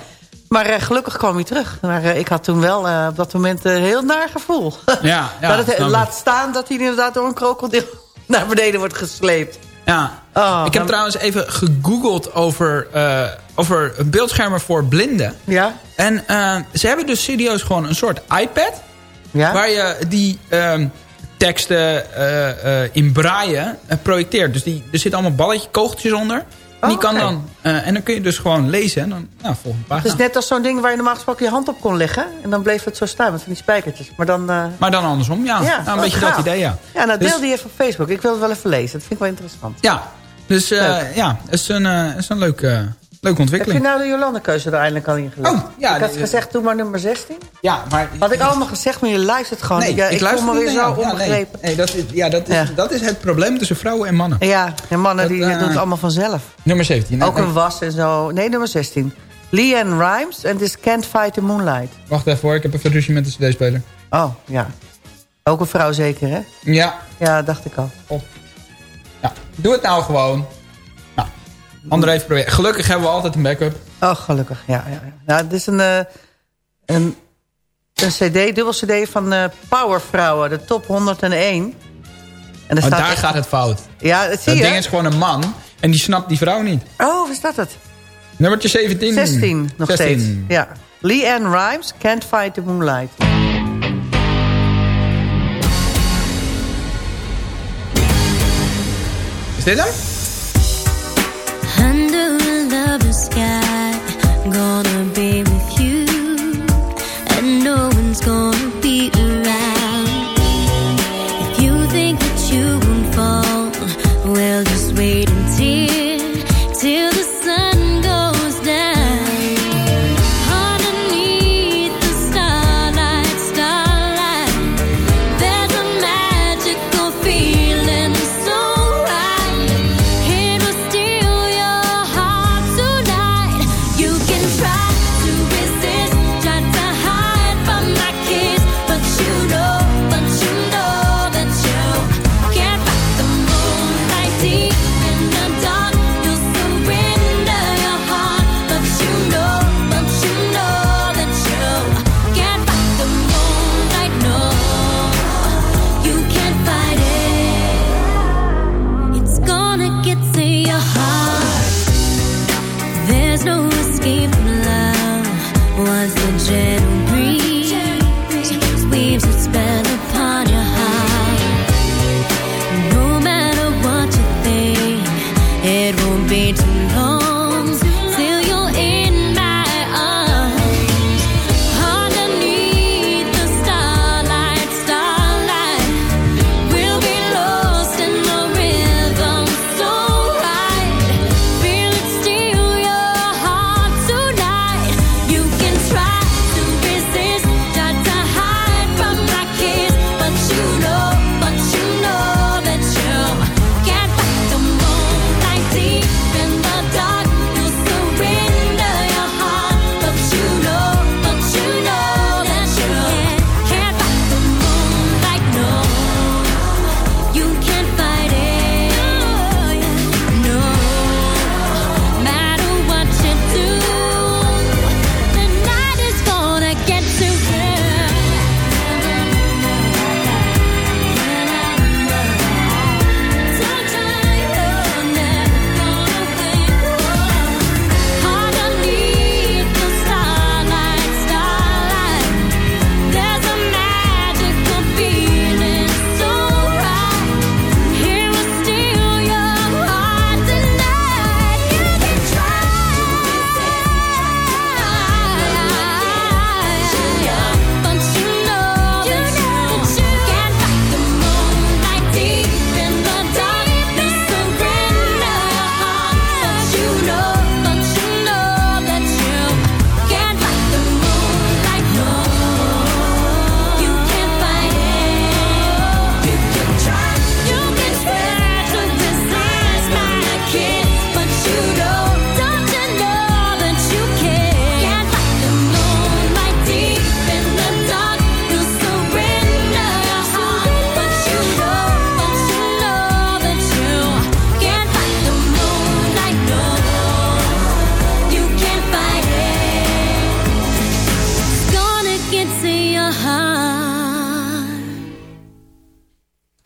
Maar gelukkig kwam hij terug. Maar ik had toen wel op dat moment een heel naar gevoel. Ja, ja, dat het, laat staan dat hij inderdaad door een krokodil naar beneden wordt gesleept. Ja. Oh, ik heb trouwens even gegoogeld over, eh, over beeldschermen voor blinden. Ja? En eh, ze hebben dus serieus gewoon een soort iPad... Ja? waar je die ehm, teksten eh, in braaien projecteert. Dus die, er zitten allemaal balletje, kogeltjes onder. En, die Oh, kan dan, eh, en dan kun je dus gewoon lezen. En dan, nou, volgende Het pagina. is net als zo'n ding waar je normaal gesproken je hand op kon leggen. En dan bleef het zo staan met van die spijkertjes. Maar dan... eh, Maar dan andersom, ja. ja, Nou, een beetje gaaf. dat idee, ja. Ja, nou Dus- deel die even op Facebook. Ik wil het wel even lezen. Dat vind ik wel interessant. Ja, dus eh, Leuk. ja, het is een, het is een leuke, Heb je nou de Jolande-keuze er eindelijk al in gelegd? Oh, ja, ik had gezegd, doe maar nummer 16. Ja, maar... Had ik allemaal gezegd, maar je luistert gewoon. Nee, ik, ja, ik, ik luister me weer zo. Ja, nee. Nee, dat is, ja, dat, is, Ja. dat is het probleem tussen vrouwen en mannen. Ja, en mannen die eh, doen het allemaal vanzelf. Nummer 17. Ook een was en zo. Nee, nummer 16. Leanne Rimes en this Can't Fight the Moonlight. Wacht even hoor, ik heb even ruzie met de cd-speler. Oh, ja. Ook een vrouw zeker, hè? Ja, Ja, dacht ik al. ja, doe het nou gewoon. André heeft proberen. Gelukkig hebben we altijd een backup. Oh, gelukkig. Ja, ja, ja. Nou, dit is een, eh, een, een cd, dubbel cd van eh Powervrouwen, de top 101. En staat daar echt- gaat het fout. Ja, dat zie Dat je. ding is gewoon een man en die snapt die vrouw niet. Oh, waar staat het? Nummertje 17. 16 nog 16. steeds. Ja. Leanne Rimes, Can't Fight the Moonlight. Is dit hem? Gonna be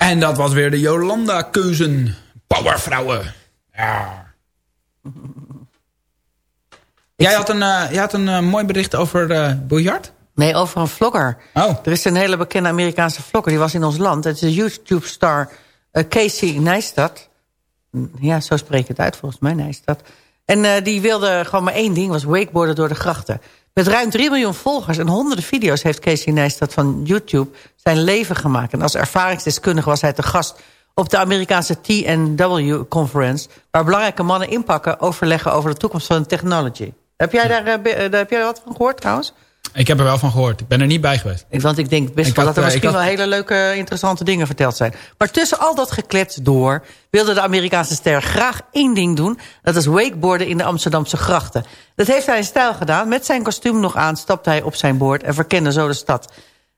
En dat was weer de Jolanda-keuzen. Powervrouwen. Ja. Jij had een, eh, jij had een eh, mooi bericht over eh biljart? Nee, over een vlogger. Oh. Er is een hele bekende Amerikaanse vlogger, die was in ons land. Het is de YouTube-star eh, Casey Neistat. Ja, zo spreek ik het uit volgens mij, Neistat. En eh, die wilde gewoon maar één ding, was wakeboarden door de grachten. Met ruim 3 miljoen volgers en honderden video's... heeft Casey Neistat van YouTube zijn leven gemaakt. En als ervaringsdeskundige was hij te gast op de Amerikaanse TNW-conference... waar belangrijke mannen inpakken overleggen over de toekomst van technology. Heb jij daar, eh, eh, daar heb jij wat van gehoord trouwens? Ik heb er wel van gehoord. Ik ben er niet bij geweest. Ik, want ik denk best Ik wel had, dat er eh, misschien had- wel hele leuke, interessante dingen verteld zijn. Maar tussen al dat geklets door wilde de Amerikaanse ster graag één ding doen. Dat is wakeboarden in de Amsterdamse grachten. Dat heeft hij in stijl gedaan. Met zijn kostuum nog aan stapte hij op zijn boord en verkende zo de stad.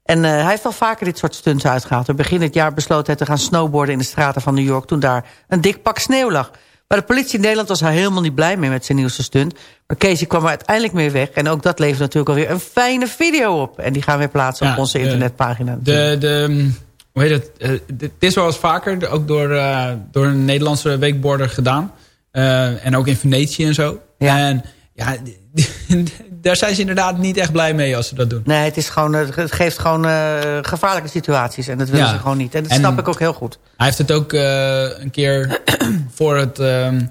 En eh, hij heeft wel vaker dit soort stunts uitgehaald. Begin dit jaar besloot hij te gaan snowboarden in de straten van New York... toen daar een dik pak sneeuw lag. Maar de politie in Nederland was hij helemaal niet blij mee met zijn nieuwste stunt. Maar Casey kwam er uiteindelijk mee weg. En ook dat levert natuurlijk alweer een fijne video op. En die gaan we weer plaatsen op onze de- internetpagina. De, de, mm, hoe heet het? Eh, dit is wel eens vaker, ook door, eh, door een Nederlandse weekboarder gedaan. Eh, en ook in Venetië en zo. En ja, daar zijn ze inderdaad niet echt blij mee als ze dat doen. Nee, het, is gewoon, eh, het geeft gewoon eh, gevaarlijke situaties. En dat willen Ja. ze gewoon niet. En dat En- snap ik ook heel goed. Hij heeft het ook eh, een keer voor het ehm,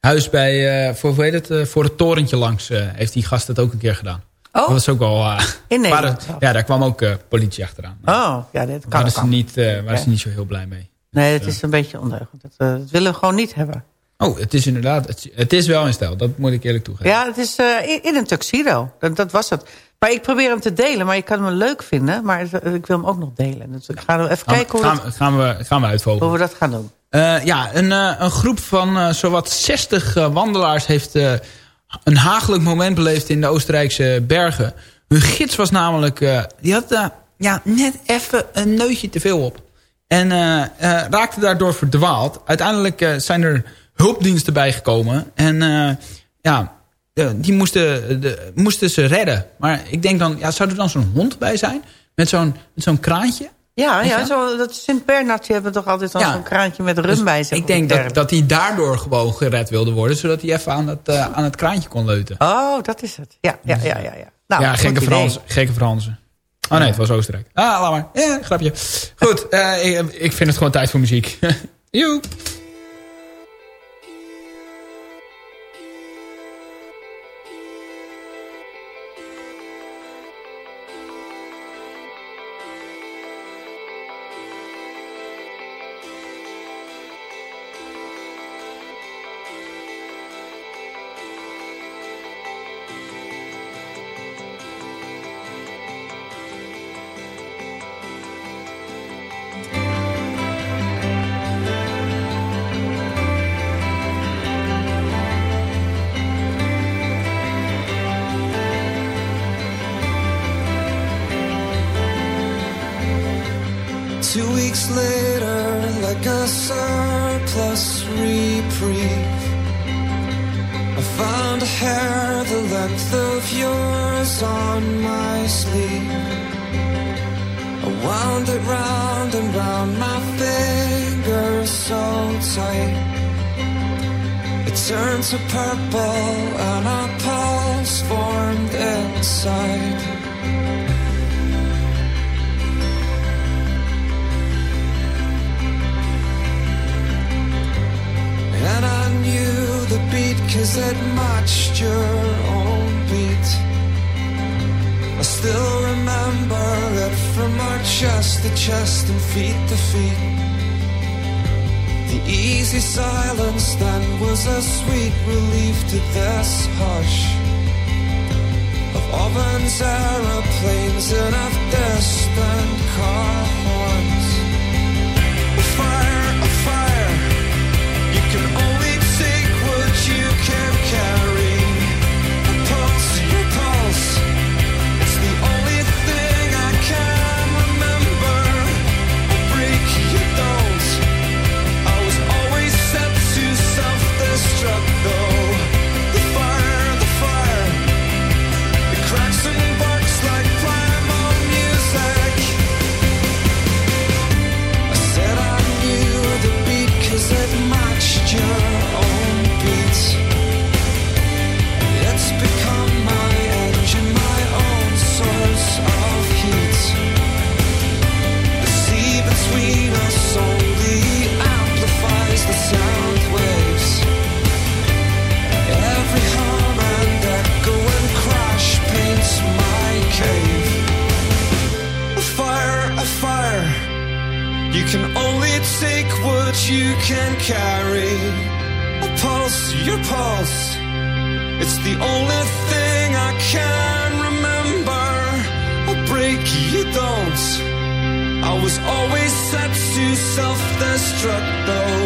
huis bij, voor, hoe heet het, voor het torentje langs, heeft die gast het ook een keer gedaan. Oh. Dat was ook wel... eh, In Nederland waren- ja, daar kwam ook politie achteraan. Oh, ja, dat kan Waren ook ze al. niet, waren ze Oké. niet zo heel blij mee. Nee, het is een beetje ondeugend. Dat, dat willen we gewoon niet hebben. Oh, het is inderdaad, het, het is wel in stijl. Dat moet ik eerlijk toegeven. Ja, het is eh, in, in een tuxedo. Dat, dat was het. Maar ik probeer hem te delen. Maar je kan hem leuk vinden. Maar ik wil hem ook nog delen. Dus ik ga even Gaan, kijken hoe, gaan, dat, gaan, we, gaan we uitvogelen. hoe we dat gaan doen. Eh, ja, een, eh, een groep van eh, zowat 60 eh, wandelaars heeft eh, een hagelijk moment beleefd in de Oostenrijkse bergen. Hun gids was namelijk, eh, die had eh, ja, net even een neutje te veel op. En eh, eh, raakte daardoor verdwaald. Uiteindelijk eh, zijn er hulpdiensten bijgekomen. En eh, ja, die moesten, de, moesten ze redden. Maar ik denk dan, ja, zou er dan zo'n hond bij zijn? Met zo'n zo'n kraantje? Ja, ja zo, dat Sint-Bernard, die hebben toch altijd al Ja. zo'n kraantje met rum Dus bij zich. Ik denk dat, dat hij daardoor gewoon gered wilde worden. Zodat hij even aan het, eh, aan het kraantje kon leuten. Oh, dat is het. Ja, ja, ja, ja. ja. Nou, ja, gekke. Fransen. Gekke Fransen. Oh nee, het was Oostenrijk. Ah, laat maar. Ja, grapje. Goed, eh, ik, ik vind het gewoon tijd voor muziek. Joe. My sleep. I wound it round and round my fingers so tight. It turned to purple and a pulse formed inside. And I knew the beat cause it matched your own beat. I still remember it from our chest to chest and feet to feet. The easy silence then was a sweet relief to this hush of ovens, aeroplanes, and of distant car future can only take what you can carry. A pulse, your pulse. It's the only thing I can remember. A break, you don't. I was always set to self-destruct though.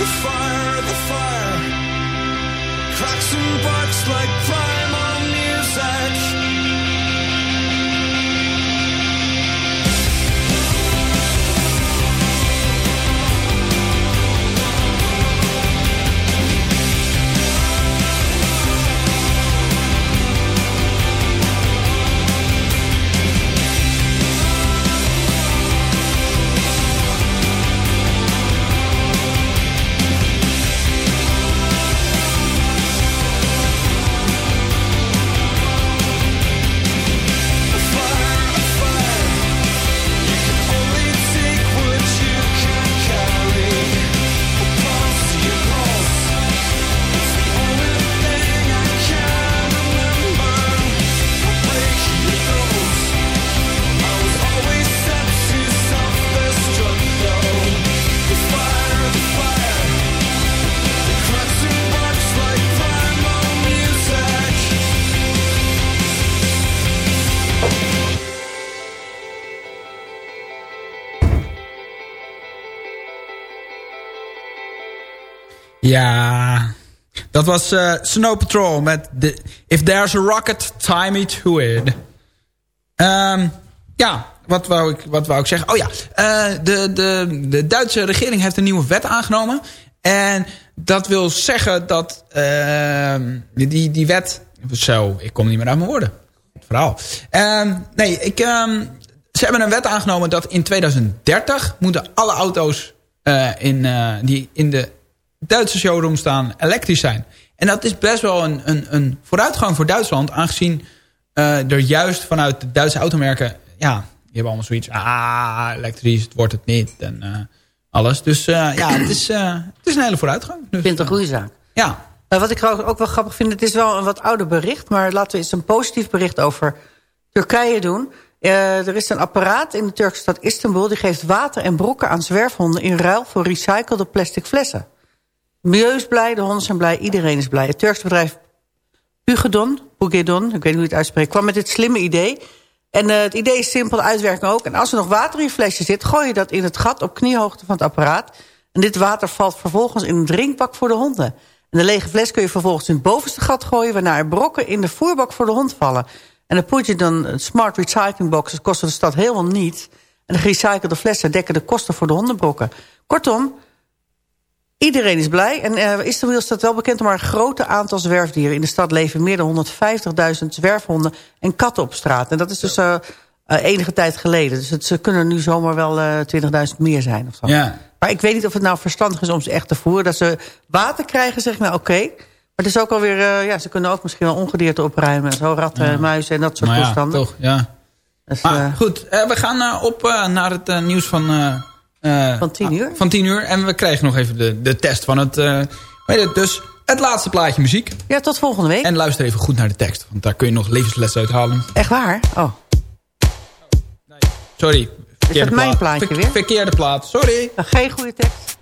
The fire, the fire. Cracks and barks like primal music. Ja, dat was eh, Snow Patrol met de If There's a Rocket, Tie Me To It. Ehm, ja, wat wou, ik, wat wou ik zeggen? Oh ja, eh, de, de, de Duitse regering heeft een nieuwe wet aangenomen. En dat wil zeggen dat ehm, die, die wet... Zo, ik kom niet meer uit mijn woorden. Verhaal. Ehm, nee, ik, ze hebben een wet aangenomen dat in 2030 moeten alle auto's eh, in, die in de Duitse showroom staan elektrisch zijn. En dat is best wel een, een, een vooruitgang voor Duitsland. Aangezien eh, er juist vanuit de Duitse automerken... Ja, die hebben allemaal zoiets. Ah, elektrisch, het wordt het niet. En eh, alles. Dus eh, ja, het is, het is een hele vooruitgang. Dus, Ik vind het een goede zaak. Ja. Wat ik trouwens ook wel grappig vind, het is wel een wat ouder bericht... maar laten we eens een positief bericht over Turkije doen. Er is een apparaat in de Turkse stad Istanbul... die geeft water en brokken aan zwerfhonden... in ruil voor recyclede plastic flessen. Milieu is blij, de honden zijn blij, iedereen is blij. Het Turkse bedrijf Pugedon, Pugedon, ik weet niet hoe je het uitspreekt... kwam met dit slimme idee... En eh, het idee is simpel, de uitwerking ook. En als er nog water in je flesje zit, gooi je dat in het gat op kniehoogte van het apparaat. En dit water valt vervolgens in een drinkbak voor de honden. En de lege fles kun je vervolgens in het bovenste gat gooien... waarna er brokken in de voerbak voor de hond vallen. En dan put je dan smart recycling boxes, kosten de stad helemaal niet. En de gerecyclede flessen dekken de kosten voor de hondenbrokken. Kortom, iedereen is blij. En uh, Istanbul staat wel bekend om haar grote aantal zwerfdieren. In de stad leven meer dan 150.000 zwerfhonden en katten op straat. En dat is dus uh, uh, enige tijd geleden. Dus het, ze kunnen nu zomaar wel 20.000 meer zijn. Of zo. Ja. Maar ik weet niet of het nou verstandig is om ze echt te voeren. Dat ze water krijgen, zeg ik nou oké. Okay. Maar het is ook alweer, uh, ja, ze kunnen ook misschien wel ongedierte opruimen. Zo ratten, ja. muizen en dat soort maar ja, toestanden. toch, ja. Dus, maar, goed, we gaan op naar het nieuws van... van tien uur? Van tien uur. En we krijgen nog even de, de test van het... weet het, dus het laatste plaatje muziek. Ja, tot volgende week. En luister even goed naar de tekst. Want daar kun je nog levenslessen uit halen. Echt waar? Oh. Sorry. Is dat mijn plaatje weer? Verkeerde plaat, sorry. Geen goede tekst.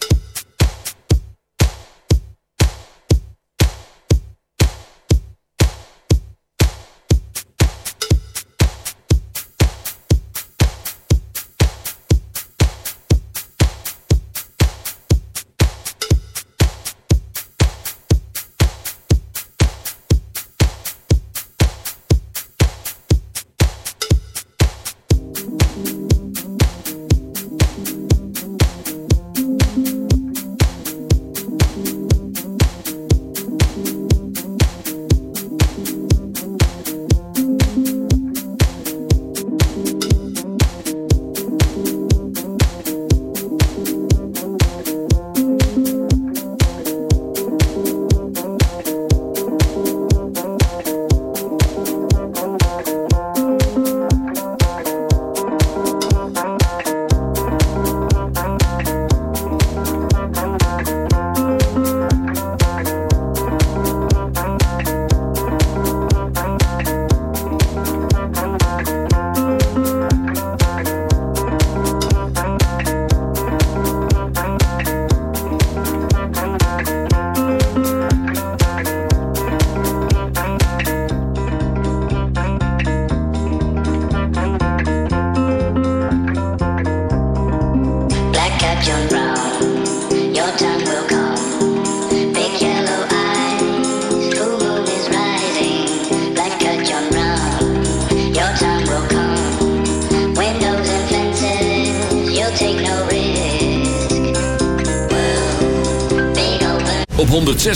106.9.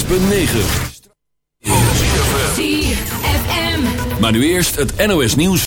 Maar nu eerst het NOS nieuws.